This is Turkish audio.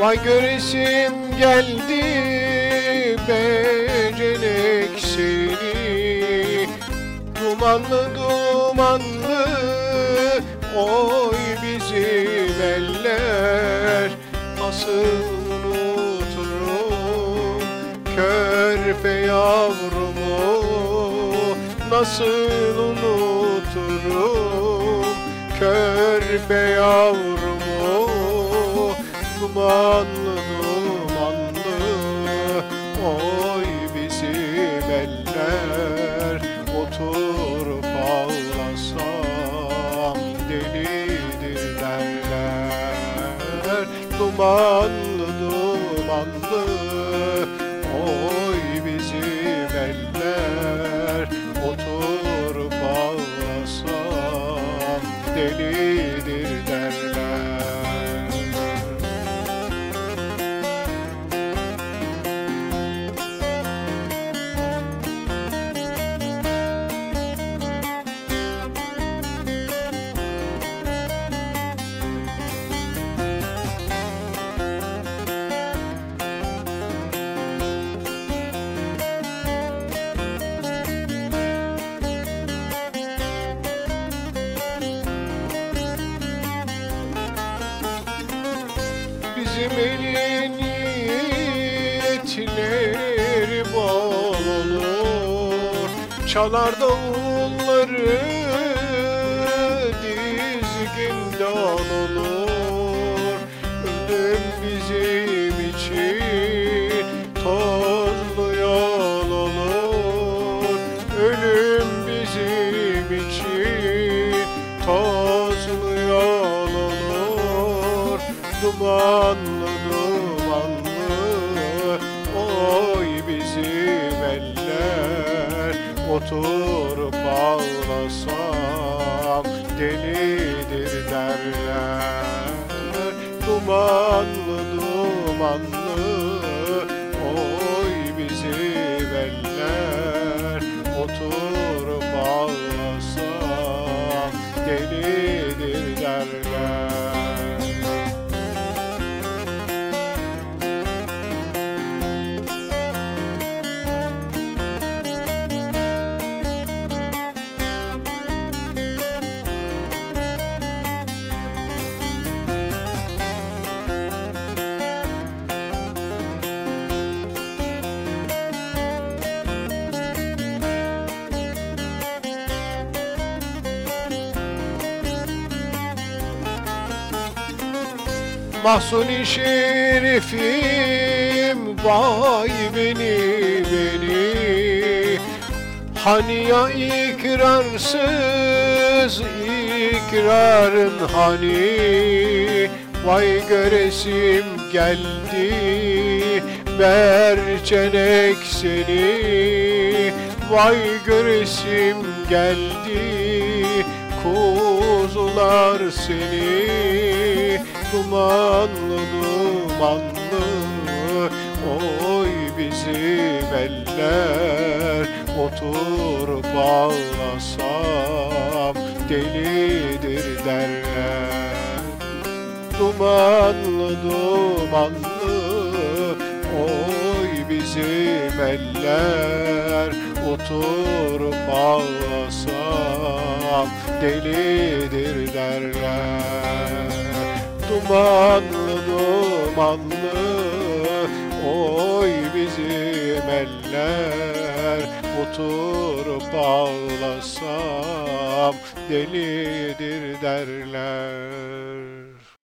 Vay göresim geldi becenek seni. Dumanlı dumanlı oy bizim eller. Nasıl unuturum körpe yavrumu. Nasıl unuturum körpe yavrumu Dumanlı dumanlı oy bizim eller. Oturup ağlasam delidir derler Dumanlı Elin niyetleri bol olur. Çalar davulları dizginden olur. Ölüm bizim Dumanlı dumanlı oy bizim eller Oturup ağlasam delidir derler Dumanlı dumanlı Mahsuni şerifim vay beni beni. Hani ya ikrarsız ikrarın hani? Vay göresim geldi berçenek seni. Vay göresim geldi kuzular seni Dumanlı dumanlı oy bizim eller Oturup ağlasam delidir derler. Dumanlı dumanlı oy bizim eller Oturup ağlasam delidir derler Dumanlı dumanlı. Oy bizim eller Oturup ağlasam delidir derler